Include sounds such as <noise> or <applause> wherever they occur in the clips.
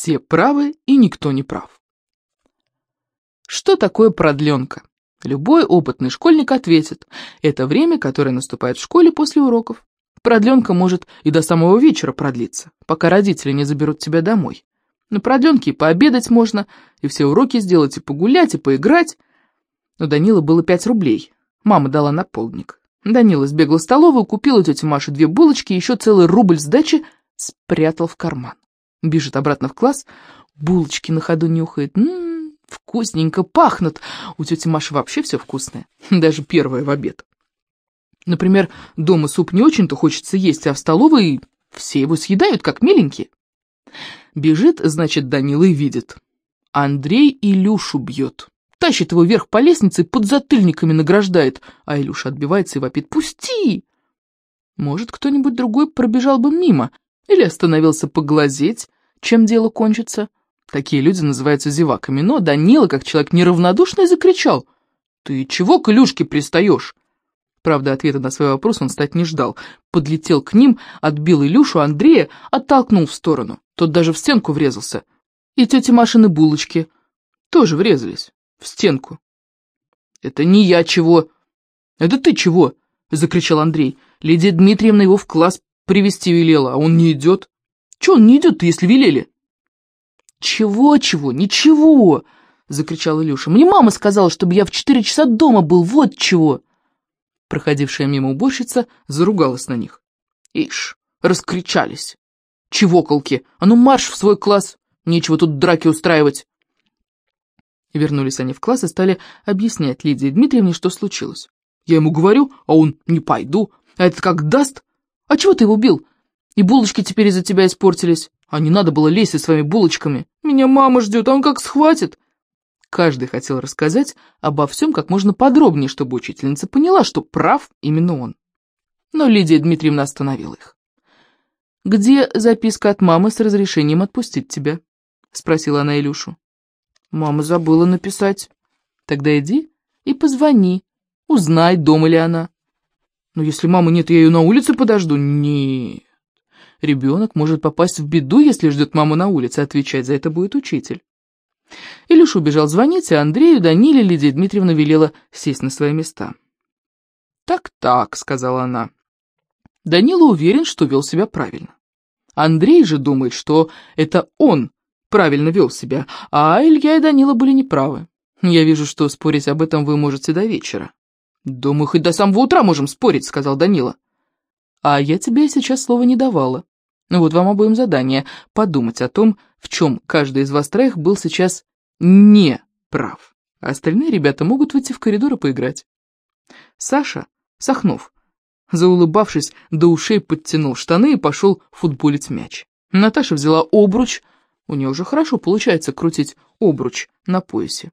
Все правы и никто не прав. Что такое продленка? Любой опытный школьник ответит, это время, которое наступает в школе после уроков. Продленка может и до самого вечера продлиться, пока родители не заберут тебя домой. На продленке и пообедать можно, и все уроки сделать, и погулять, и поиграть. Но Данила было пять рублей. Мама дала на полдник. Данила сбегал в столовую, купил у тети Маши две булочки и еще целый рубль сдачи спрятал в карман. Бежит обратно в класс, булочки на ходу нюхает. Ммм, вкусненько пахнут. У тети Маши вообще все вкусное, <laughs> даже первое в обед. Например, дома суп не очень-то хочется есть, а в столовой все его съедают, как миленькие. Бежит, значит, Данила и видит. Андрей Илюшу бьет. Тащит его вверх по лестнице под затыльниками награждает, а Илюша отбивается и вопит «Пусти!». Может, кто-нибудь другой пробежал бы мимо или остановился поглазеть, чем дело кончится. Такие люди называются зеваками, но Данила, как человек неравнодушный, закричал «Ты чего к Илюшке пристаешь?» Правда, ответа на свой вопрос он стать не ждал. Подлетел к ним, отбил Илюшу, Андрея, оттолкнул в сторону. Тот даже в стенку врезался. И тети Машины булочки тоже врезались в стенку. «Это не я чего!» «Это ты чего?» — закричал Андрей. «Лидия Дмитриевна его в класс привести велела, а он не идет». «Че он не идет-то, если велели?» «Чего-чего? Ничего!» — закричал Илюша. «Мне мама сказала, чтобы я в четыре часа дома был, вот чего!» Проходившая мимо уборщица заругалась на них. «Ишь, раскричались! Чевоколки! А ну марш в свой класс! Нечего тут драки устраивать!» Вернулись они в класс и стали объяснять Лидии Дмитриевне, что случилось. «Я ему говорю, а он не пойду. А этот как даст? А чего ты его бил? И булочки теперь из-за тебя испортились. А не надо было лезть со своими булочками. Меня мама ждет, а он как схватит!» Каждый хотел рассказать обо всем как можно подробнее, чтобы учительница поняла, что прав именно он. Но Лидия Дмитриевна остановила их. «Где записка от мамы с разрешением отпустить тебя?» — спросила она Илюшу. «Мама забыла написать». «Тогда иди и позвони, узнай, дома ли она». «Но если мамы нет, я ее на улице подожду». «Нет, ребенок может попасть в беду, если ждет маму на улице, отвечать за это будет учитель». Илюша убежал звонить, а Андрею, Даниле Лидия Дмитриевна велела сесть на свои места. «Так-так», — сказала она. Данила уверен, что вел себя правильно. Андрей же думает, что это он правильно вел себя, а Илья и Данила были неправы. Я вижу, что спорить об этом вы можете до вечера. «Думаю, хоть до самого утра можем спорить», — сказал Данила. «А я тебе сейчас слова не давала. Ну вот вам обоим задание — подумать о том, в чем каждый из вас троих был сейчас не прав. А остальные ребята могут выйти в коридор и поиграть. Саша, Сахнов, заулыбавшись, до ушей подтянул штаны и пошел футболить мяч. Наташа взяла обруч, у нее уже хорошо получается крутить обруч на поясе.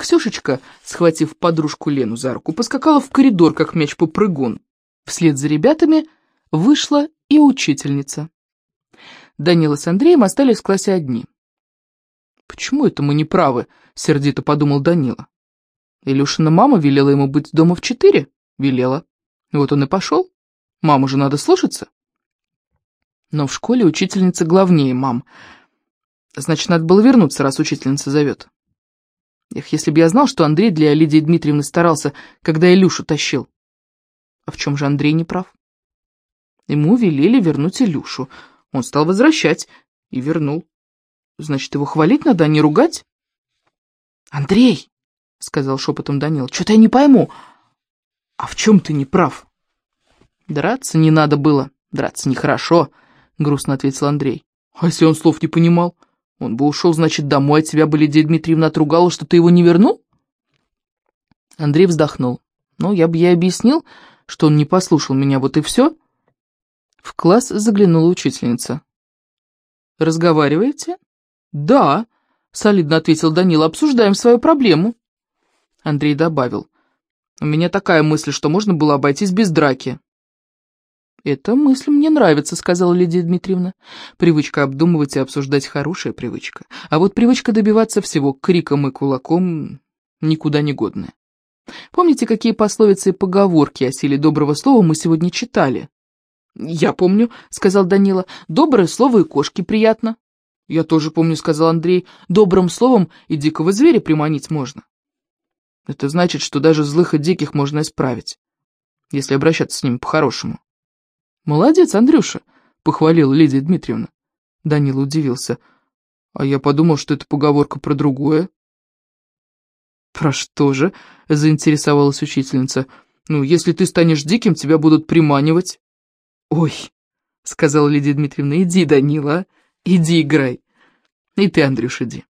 Ксюшечка, схватив подружку Лену за руку, поскакала в коридор, как мяч-попрыгун. Вслед за ребятами вышла и учительница. Данила с Андреем остались в классе одни. «Почему это мы не правы?» — сердито подумал Данила. Илюшина мама велела ему быть дома в четыре? Велела. Вот он и пошел. Маму же надо слушаться. Но в школе учительница главнее мам. Значит, надо было вернуться, раз учительница зовет. Эх, если бы я знал, что Андрей для Лидии Дмитриевны старался, когда Илюшу тащил. А в чем же Андрей не прав? Ему велели вернуть Илюшу. Он стал возвращать и вернул. Значит, его хвалить надо, а не ругать? «Андрей!» — сказал шепотом Данил. «Что-то я не пойму. А в чем ты не прав?» «Драться не надо было. Драться нехорошо», — грустно ответил Андрей. «А если он слов не понимал? Он бы ушел, значит, домой, от тебя бы Лидия Дмитриевна отругала, что ты его не вернул?» Андрей вздохнул. «Ну, я бы ей объяснил, что он не послушал меня, вот и все». В класс заглянула учительница. «Разговариваете?» «Да», — солидно ответил Данила, — «обсуждаем свою проблему». Андрей добавил. «У меня такая мысль, что можно было обойтись без драки». «Эта мысль мне нравится», — сказала Лидия Дмитриевна. «Привычка обдумывать и обсуждать хорошая привычка. А вот привычка добиваться всего криком и кулаком никуда не годная. Помните, какие пословицы и поговорки о силе доброго слова мы сегодня читали?» «Я помню», — сказал Данила. «Доброе слово и кошке приятно». Я тоже помню, сказал Андрей, добрым словом и дикого зверя приманить можно. Это значит, что даже злых и диких можно исправить, если обращаться с ними по-хорошему. Молодец, Андрюша, похвалила Лидия Дмитриевна. Данила удивился. А я подумал, что это поговорка про другое. «Про что же?» — заинтересовалась учительница. «Ну, если ты станешь диким, тебя будут приманивать». «Ой», — сказала Лидия Дмитриевна, — «иди, Данила, иди играй. И ты, Андрюш, иди».